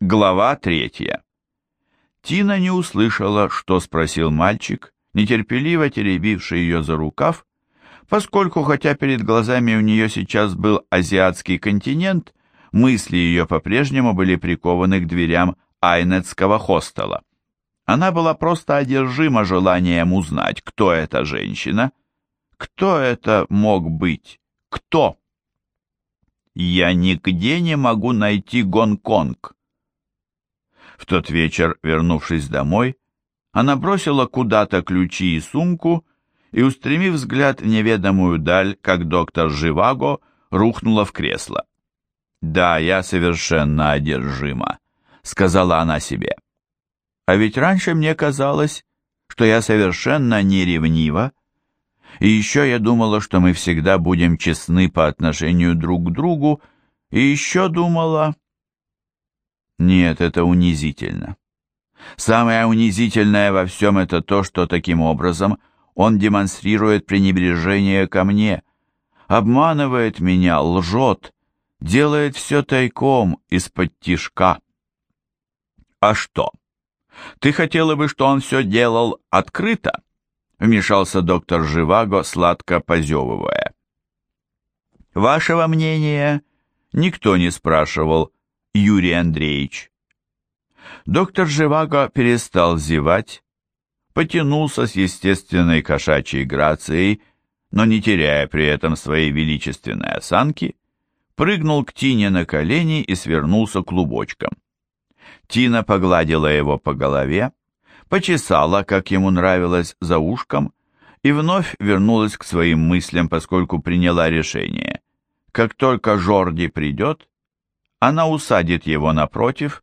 Глава третья. Тина не услышала, что спросил мальчик, нетерпеливо теребивший ее за рукав, поскольку, хотя перед глазами у нее сейчас был азиатский континент, мысли ее по-прежнему были прикованы к дверям Айнетского хостела. Она была просто одержима желанием узнать, кто эта женщина, кто это мог быть, кто. «Я нигде не могу найти Гонконг», в тот вечер, вернувшись домой, она бросила куда-то ключи и сумку и, устремив взгляд в неведомую даль, как доктор Живаго, рухнула в кресло. «Да, я совершенно одержима», — сказала она себе. «А ведь раньше мне казалось, что я совершенно не ревнива, и еще я думала, что мы всегда будем честны по отношению друг к другу, и еще думала, нет, это унизительно. Самое унизительное во всем это то, что таким образом он демонстрирует пренебрежение ко мне, обманывает меня, лжет, делает все тайком, из-под тишка. А что? Ты хотела бы, что он все делал открыто? Вмешался доктор Живаго, сладко позевывая. Вашего мнения никто не спрашивал, Юрий Андреевич. Доктор Живаго перестал зевать, потянулся с естественной кошачьей грацией, но не теряя при этом своей величественной осанки, прыгнул к Тине на колени и свернулся клубочком. Тина погладила его по голове, почесала, как ему нравилось, за ушком, и вновь вернулась к своим мыслям, поскольку приняла решение. Как только Жорди придет, она усадит его напротив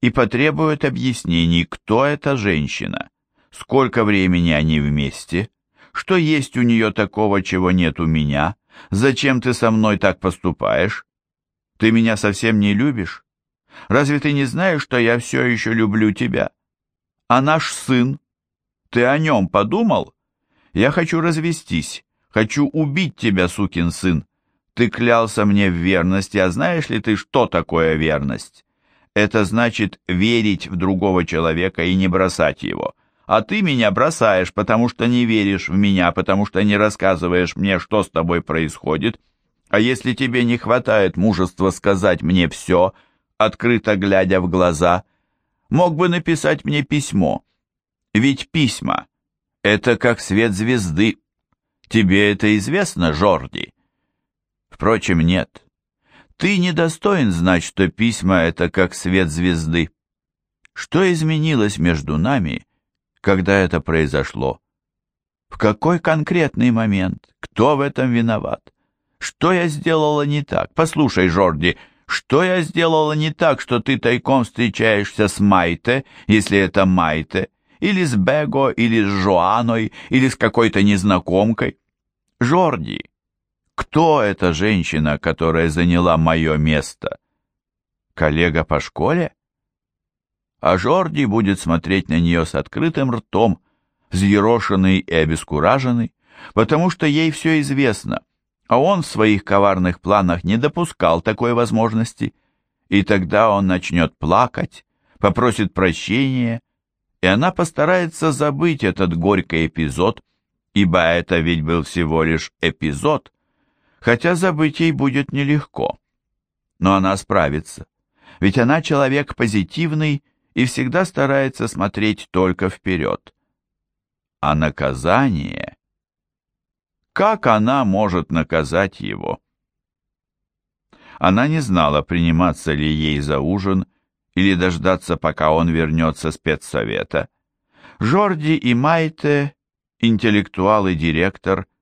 и потребует объяснений, кто эта женщина, сколько времени они вместе, что есть у нее такого, чего нет у меня, зачем ты со мной так поступаешь, ты меня совсем не любишь, разве ты не знаешь, что я все еще люблю тебя, а наш сын, ты о нем подумал? Я хочу развестись, хочу убить тебя, сукин сын, ты клялся мне в верности, а знаешь ли ты, что такое верность? Это значит верить в другого человека и не бросать его. А ты меня бросаешь, потому что не веришь в меня, потому что не рассказываешь мне, что с тобой происходит. А если тебе не хватает мужества сказать мне все, открыто глядя в глаза, мог бы написать мне письмо. Ведь письма — это как свет звезды. Тебе это известно, Жорди?» Впрочем, нет. Ты недостоин знать, что письма — это как свет звезды. Что изменилось между нами, когда это произошло? В какой конкретный момент? Кто в этом виноват? Что я сделала не так? Послушай, Жорди, что я сделала не так, что ты тайком встречаешься с Майте, если это Майте, или с Бего, или с Жоаной, или с какой-то незнакомкой? Жорди, кто эта женщина, которая заняла мое место? Коллега по школе? А Жорди будет смотреть на нее с открытым ртом, взъерошенный и обескураженный, потому что ей все известно, а он в своих коварных планах не допускал такой возможности, и тогда он начнет плакать, попросит прощения, и она постарается забыть этот горький эпизод, ибо это ведь был всего лишь эпизод, хотя забыть ей будет нелегко. Но она справится, ведь она человек позитивный и всегда старается смотреть только вперед. А наказание... Как она может наказать его? Она не знала, приниматься ли ей за ужин или дождаться, пока он вернется с педсовета. Жорди и Майте, интеллектуал и директор –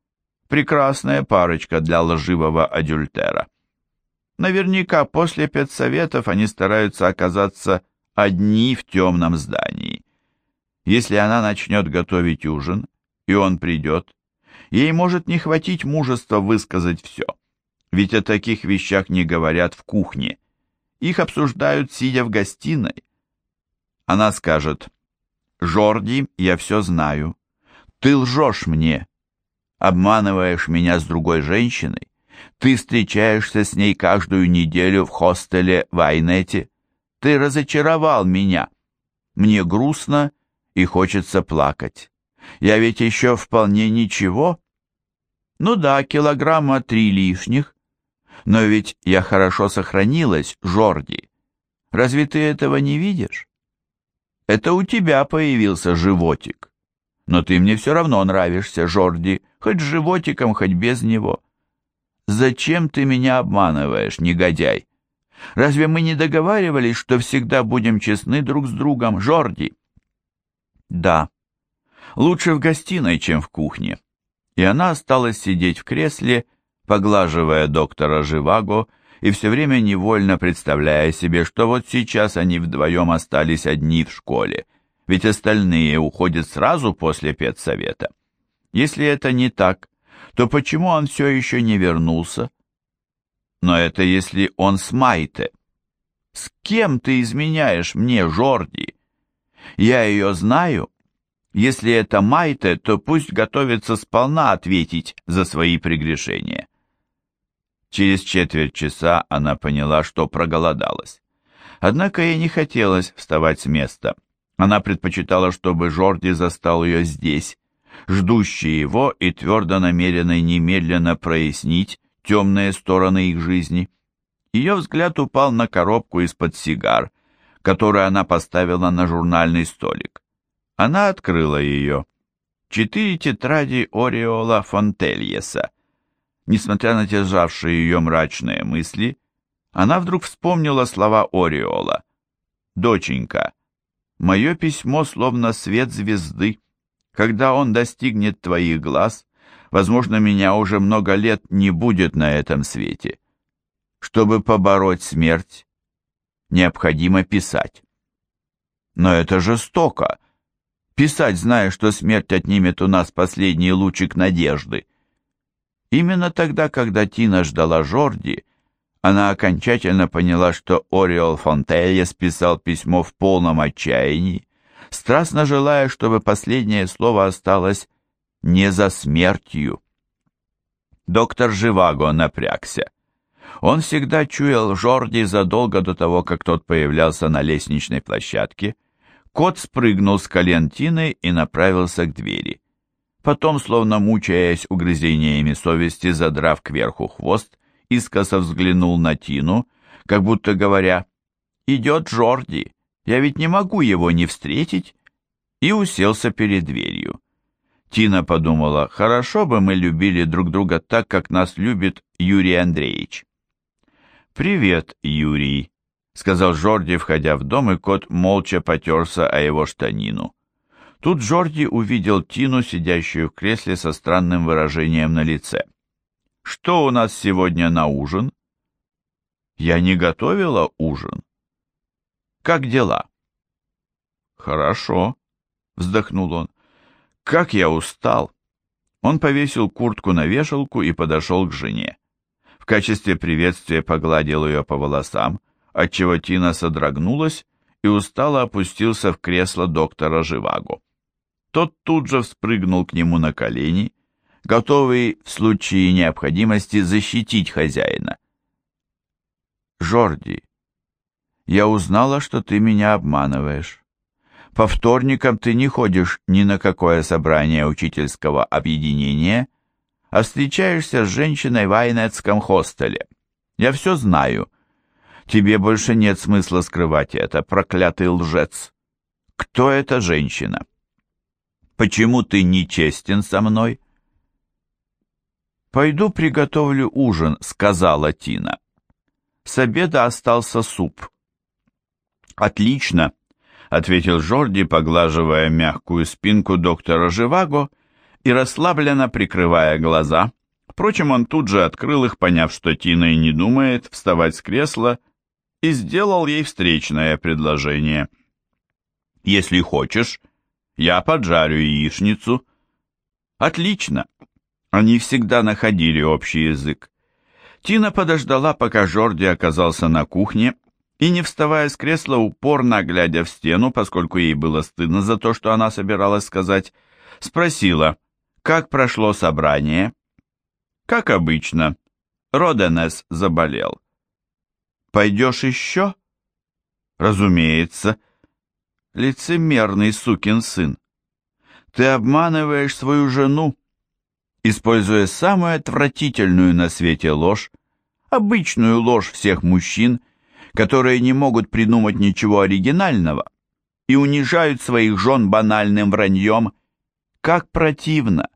Прекрасная парочка для лживого адюльтера. Наверняка после педсоветов они стараются оказаться одни в темном здании. Если она начнет готовить ужин, и он придет, ей может не хватить мужества высказать все. Ведь о таких вещах не говорят в кухне. Их обсуждают, сидя в гостиной. Она скажет, «Жорди, я все знаю. Ты лжешь мне обманываешь меня с другой женщиной, ты встречаешься с ней каждую неделю в хостеле в Айнете, Ты разочаровал меня. Мне грустно и хочется плакать. Я ведь еще вполне ничего. Ну да, килограмма три лишних. Но ведь я хорошо сохранилась, Жорди. Разве ты этого не видишь? Это у тебя появился животик. Но ты мне все равно нравишься, Жорди, хоть с животиком, хоть без него. Зачем ты меня обманываешь, негодяй? Разве мы не договаривались, что всегда будем честны друг с другом, Жорди? Да. Лучше в гостиной, чем в кухне. И она осталась сидеть в кресле, поглаживая доктора Живаго и все время невольно представляя себе, что вот сейчас они вдвоем остались одни в школе, ведь остальные уходят сразу после педсовета. Если это не так, то почему он все еще не вернулся? Но это если он с Майте. С кем ты изменяешь мне, Жорди? Я ее знаю. Если это Майте, то пусть готовится сполна ответить за свои прегрешения. Через четверть часа она поняла, что проголодалась. Однако ей не хотелось вставать с места. Она предпочитала, чтобы Жорди застал ее здесь, ждущий его и твердо намеренный немедленно прояснить темные стороны их жизни. Ее взгляд упал на коробку из-под сигар, которую она поставила на журнальный столик. Она открыла ее. Четыре тетради Ореола Фонтельеса. Несмотря на державшие ее мрачные мысли, она вдруг вспомнила слова Ореола. «Доченька, мое письмо словно свет звезды. Когда он достигнет твоих глаз, возможно, меня уже много лет не будет на этом свете. Чтобы побороть смерть, необходимо писать. Но это жестоко. Писать, зная, что смерть отнимет у нас последний лучик надежды. Именно тогда, когда Тина ждала Жорди, она окончательно поняла, что Ориол Фонтелье списал письмо в полном отчаянии, страстно желая, чтобы последнее слово осталось не за смертью. Доктор Живаго напрягся. Он всегда чуял Жорди задолго до того, как тот появлялся на лестничной площадке. Кот спрыгнул с колен Тины и направился к двери. Потом, словно мучаясь угрызениями совести, задрав кверху хвост, искоса взглянул на Тину, как будто говоря, «Идет Жорди, я ведь не могу его не встретить», и уселся перед дверью. Тина подумала, хорошо бы мы любили друг друга так, как нас любит Юрий Андреевич. «Привет, Юрий», — сказал Жорди, входя в дом, и кот молча потерся о его штанину. Тут Джорди увидел Тину, сидящую в кресле со странным выражением на лице. «Что у нас сегодня на ужин?» «Я не готовила ужин». «Как дела?» «Хорошо», — вздохнул он. «Как я устал!» Он повесил куртку на вешалку и подошел к жене. В качестве приветствия погладил ее по волосам, отчего Тина содрогнулась и устало опустился в кресло доктора Живаго. Тот тут же вспрыгнул к нему на колени, готовый в случае необходимости защитить хозяина. «Жорди, я узнала, что ты меня обманываешь. По вторникам ты не ходишь ни на какое собрание учительского объединения, а встречаешься с женщиной в Айнетском хостеле. Я все знаю. Тебе больше нет смысла скрывать это, проклятый лжец. Кто эта женщина?» Почему ты нечестен со мной?» «Пойду приготовлю ужин», — сказала Тина. С обеда остался суп. «Отлично», — ответил Жорди, поглаживая мягкую спинку доктора Живаго и расслабленно прикрывая глаза. Впрочем, он тут же открыл их, поняв, что Тина и не думает вставать с кресла, и сделал ей встречное предложение. «Если хочешь, я поджарю яичницу. Отлично. Они всегда находили общий язык. Тина подождала, пока Жорди оказался на кухне, и, не вставая с кресла, упорно глядя в стену, поскольку ей было стыдно за то, что она собиралась сказать, спросила, как прошло собрание. Как обычно. Роденес заболел. «Пойдешь еще?» Разумеется. Лицемерный сукин сын. Ты обманываешь свою жену, используя самую отвратительную на свете ложь, обычную ложь всех мужчин, которые не могут придумать ничего оригинального и унижают своих жен банальным враньем. Как противно!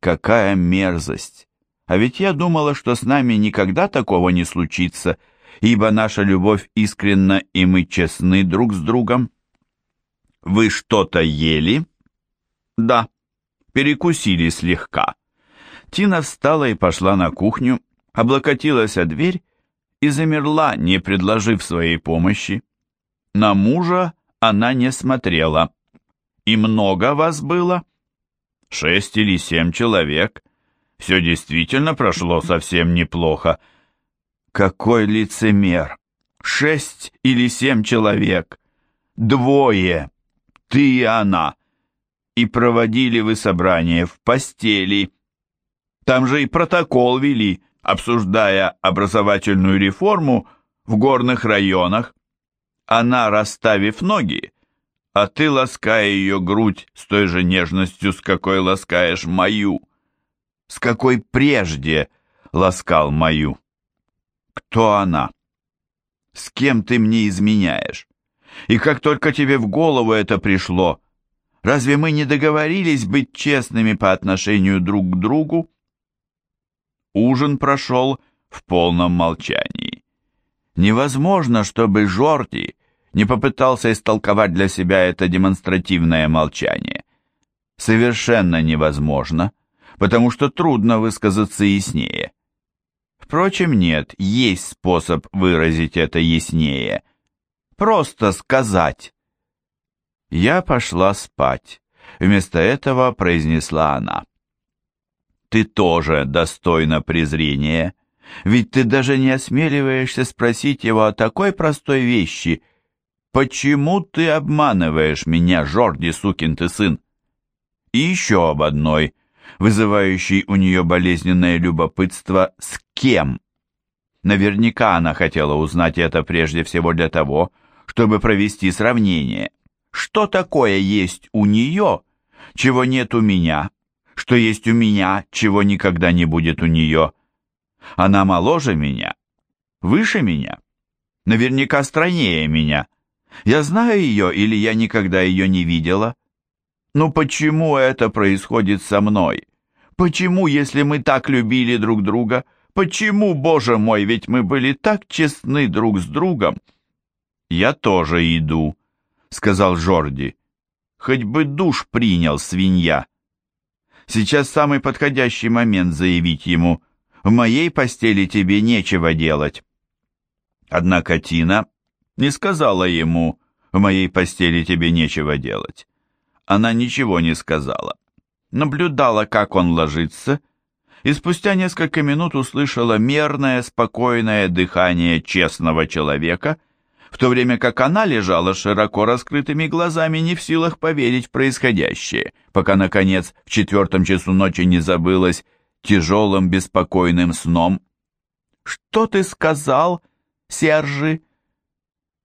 Какая мерзость! А ведь я думала, что с нами никогда такого не случится, ибо наша любовь искренна, и мы честны друг с другом. Вы что-то ели? Да. Перекусили слегка. Тина встала и пошла на кухню, облокотилась о дверь и замерла, не предложив своей помощи. На мужа она не смотрела. «И много вас было?» «Шесть или семь человек. Все действительно прошло совсем неплохо». «Какой лицемер! Шесть или семь человек! Двое! Ты и она! И проводили вы собрание в постели!» Там же и протокол вели, обсуждая образовательную реформу в горных районах. Она, расставив ноги, а ты лаская ее грудь с той же нежностью, с какой ласкаешь мою, с какой прежде ласкал мою. Кто она? С кем ты мне изменяешь? И как только тебе в голову это пришло, разве мы не договорились быть честными по отношению друг к другу? Ужин прошел в полном молчании. Невозможно, чтобы Жорти не попытался истолковать для себя это демонстративное молчание. Совершенно невозможно, потому что трудно высказаться яснее. Впрочем, нет, есть способ выразить это яснее. Просто сказать. Я пошла спать. Вместо этого произнесла она ты тоже достойна презрения, ведь ты даже не осмеливаешься спросить его о такой простой вещи. Почему ты обманываешь меня, Жорди, сукин ты сын? И еще об одной, вызывающей у нее болезненное любопытство, с кем? Наверняка она хотела узнать это прежде всего для того, чтобы провести сравнение. Что такое есть у нее, чего нет у меня? Что есть у меня, чего никогда не будет у нее. Она моложе меня, выше меня, наверняка стройнее меня. Я знаю ее или я никогда ее не видела? Но почему это происходит со мной? Почему, если мы так любили друг друга? Почему, боже мой, ведь мы были так честны друг с другом? Я тоже иду, сказал Жорди. Хоть бы душ принял, свинья. Сейчас самый подходящий момент заявить ему «В моей постели тебе нечего делать». Однако Тина не сказала ему «В моей постели тебе нечего делать». Она ничего не сказала. Наблюдала, как он ложится, и спустя несколько минут услышала мерное, спокойное дыхание честного человека – в то время как она лежала широко раскрытыми глазами, не в силах поверить в происходящее, пока, наконец, в четвертом часу ночи не забылась тяжелым беспокойным сном. «Что ты сказал, Сержи?»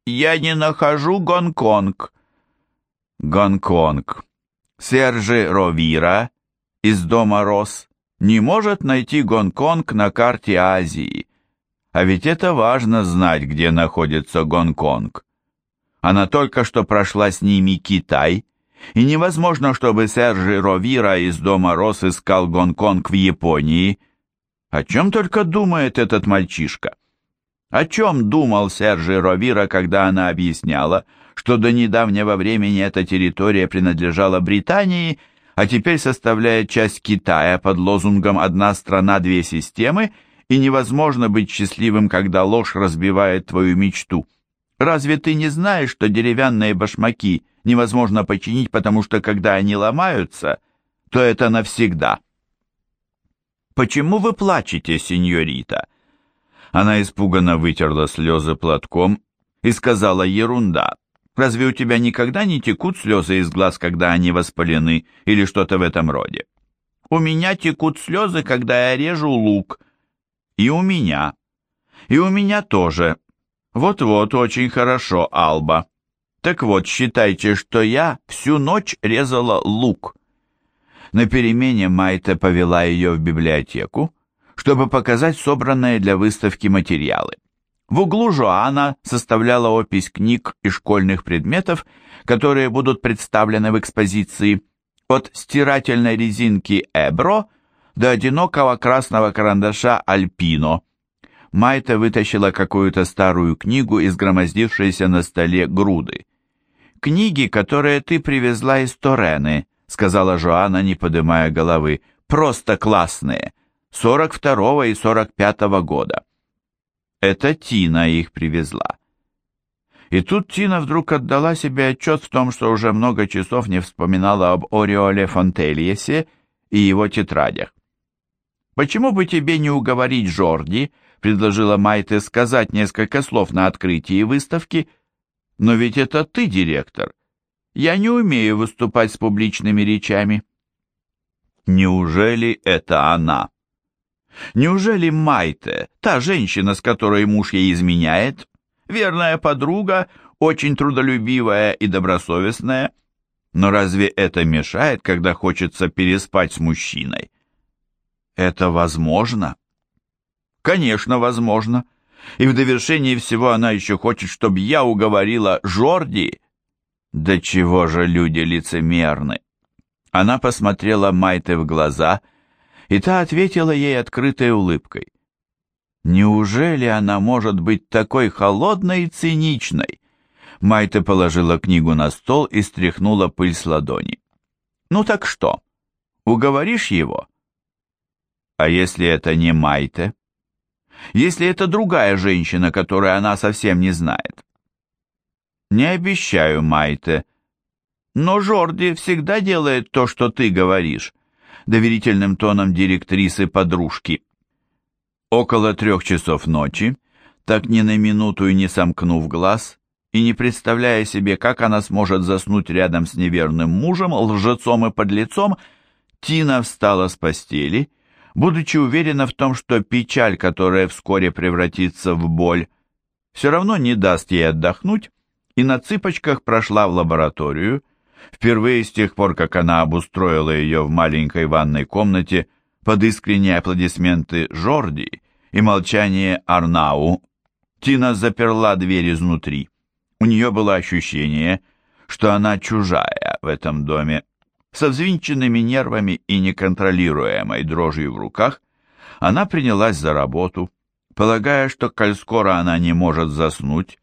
«Я не нахожу Гонконг». «Гонконг. Сержи Ровира из дома Рос не может найти Гонконг на карте Азии. А ведь это важно знать, где находится Гонконг. Она только что прошла с ними Китай, и невозможно, чтобы Сержи Ровира из дома Рос искал Гонконг в Японии. О чем только думает этот мальчишка? О чем думал Сержи Ровира, когда она объясняла, что до недавнего времени эта территория принадлежала Британии, а теперь составляет часть Китая под лозунгом «Одна страна, две системы» и невозможно быть счастливым, когда ложь разбивает твою мечту. Разве ты не знаешь, что деревянные башмаки невозможно починить, потому что когда они ломаются, то это навсегда? Почему вы плачете, сеньорита? Она испуганно вытерла слезы платком и сказала ерунда. Разве у тебя никогда не текут слезы из глаз, когда они воспалены, или что-то в этом роде? У меня текут слезы, когда я режу лук, и у меня. И у меня тоже. Вот-вот, очень хорошо, Алба. Так вот, считайте, что я всю ночь резала лук. На перемене Майта повела ее в библиотеку, чтобы показать собранные для выставки материалы. В углу Жоана составляла опись книг и школьных предметов, которые будут представлены в экспозиции, от стирательной резинки Эбро до одинокого красного карандаша Альпино. Майта вытащила какую-то старую книгу из громоздившейся на столе груды. «Книги, которые ты привезла из Торены», — сказала Жоанна, не поднимая головы, — «просто классные, 42-го и 45-го года». Это Тина их привезла. И тут Тина вдруг отдала себе отчет в том, что уже много часов не вспоминала об Ореоле Фонтельесе и его тетрадях. «Почему бы тебе не уговорить Жорди?» — предложила Майте сказать несколько слов на открытии выставки. «Но ведь это ты директор. Я не умею выступать с публичными речами». Неужели это она? Неужели Майте, та женщина, с которой муж ей изменяет, верная подруга, очень трудолюбивая и добросовестная? Но разве это мешает, когда хочется переспать с мужчиной? Это возможно? Конечно, возможно. И в довершении всего она еще хочет, чтобы я уговорила Жорди. Да чего же люди лицемерны? Она посмотрела Майте в глаза и, та ответила ей открытой улыбкой. «Неужели она может быть такой холодной и циничной?» Майта положила книгу на стол и стряхнула пыль с ладони. «Ну так что, уговоришь его?» «А если это не Майте?» «Если это другая женщина, которую она совсем не знает?» «Не обещаю, Майте. Но Жорди всегда делает то, что ты говоришь доверительным тоном директрисы-подружки. Около трех часов ночи, так ни на минуту и не сомкнув глаз, и не представляя себе, как она сможет заснуть рядом с неверным мужем, лжецом и подлецом, Тина встала с постели, будучи уверена в том, что печаль, которая вскоре превратится в боль, все равно не даст ей отдохнуть, и на цыпочках прошла в лабораторию, Впервые с тех пор, как она обустроила ее в маленькой ванной комнате под искренние аплодисменты Жорди и молчание Арнау, Тина заперла дверь изнутри. У нее было ощущение, что она чужая в этом доме. Со взвинченными нервами и неконтролируемой дрожью в руках она принялась за работу, полагая, что коль скоро она не может заснуть,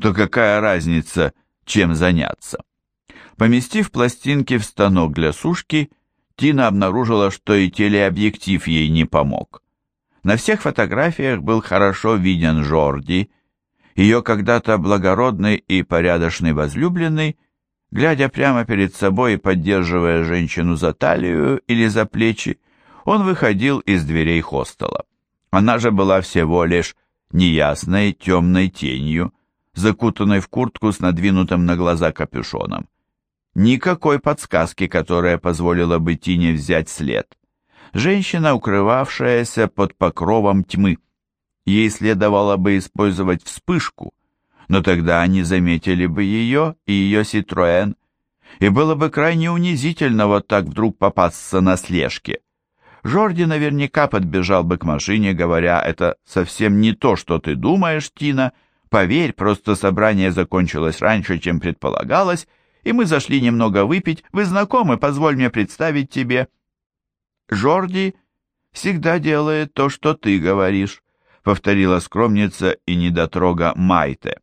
то какая разница, чем заняться. Поместив пластинки в станок для сушки, Тина обнаружила, что и телеобъектив ей не помог. На всех фотографиях был хорошо виден Жорди, ее когда-то благородный и порядочный возлюбленный, глядя прямо перед собой и поддерживая женщину за талию или за плечи, он выходил из дверей хостела. Она же была всего лишь неясной темной тенью, закутанной в куртку с надвинутым на глаза капюшоном. Никакой подсказки, которая позволила бы Тине взять след. Женщина, укрывавшаяся под покровом тьмы. Ей следовало бы использовать вспышку, но тогда они заметили бы ее и ее Ситроэн, и было бы крайне унизительно вот так вдруг попасться на слежке. Жорди наверняка подбежал бы к машине, говоря, это совсем не то, что ты думаешь, Тина, поверь, просто собрание закончилось раньше, чем предполагалось, и мы зашли немного выпить. Вы знакомы, позволь мне представить тебе». «Жорди всегда делает то, что ты говоришь», — повторила скромница и недотрога Майте.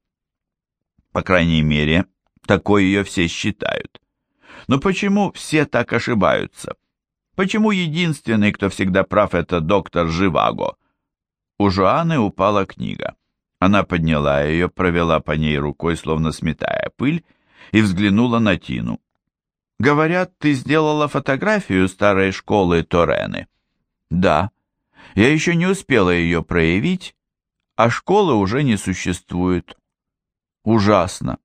По крайней мере, такой ее все считают. Но почему все так ошибаются? Почему единственный, кто всегда прав, это доктор Живаго? У Жоаны упала книга. Она подняла ее, провела по ней рукой, словно сметая пыль, и взглянула на Тину. «Говорят, ты сделала фотографию старой школы Торены?» «Да. Я еще не успела ее проявить, а школы уже не существует». «Ужасно.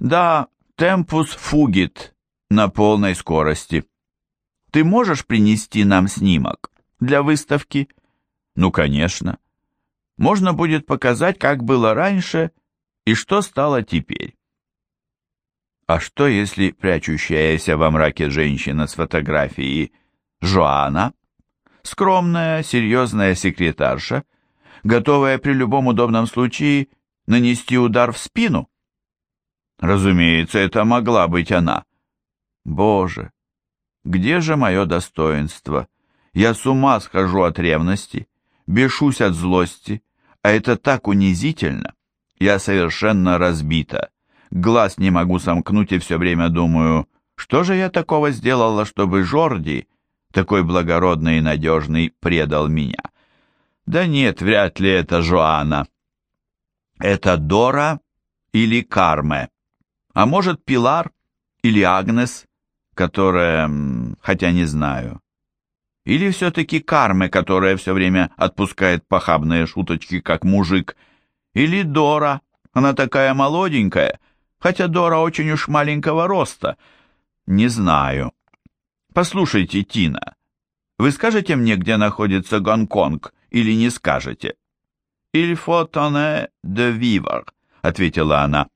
Да, темпус фугит на полной скорости. Ты можешь принести нам снимок для выставки?» «Ну, конечно. можно будет показать, как было раньше и что стало теперь. А что, если прячущаяся во мраке женщина с фотографией Жоана, скромная, серьезная секретарша, готовая при любом удобном случае нанести удар в спину? Разумеется, это могла быть она. Боже, где же мое достоинство? Я с ума схожу от ревности, бешусь от злости, а это так унизительно. Я совершенно разбита глаз не могу сомкнуть и все время думаю, что же я такого сделала, чтобы Жорди, такой благородный и надежный, предал меня? Да нет, вряд ли это Жоанна. Это Дора или Карме, а может Пилар или Агнес, которая, хотя не знаю. Или все-таки Карме, которая все время отпускает похабные шуточки, как мужик. Или Дора, она такая молоденькая, хотя Дора очень уж маленького роста. Не знаю. Послушайте, Тина, вы скажете мне, где находится Гонконг, или не скажете? «Il faut vivre», — ответила она.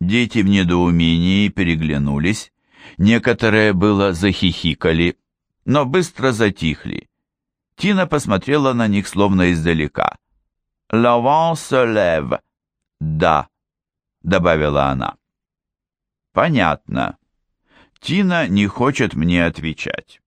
Дети в недоумении переглянулись. Некоторые было захихикали, но быстро затихли. Тина посмотрела на них словно издалека. «L'avant se lève», «Да», — добавила она. Понятно. Тина не хочет мне отвечать.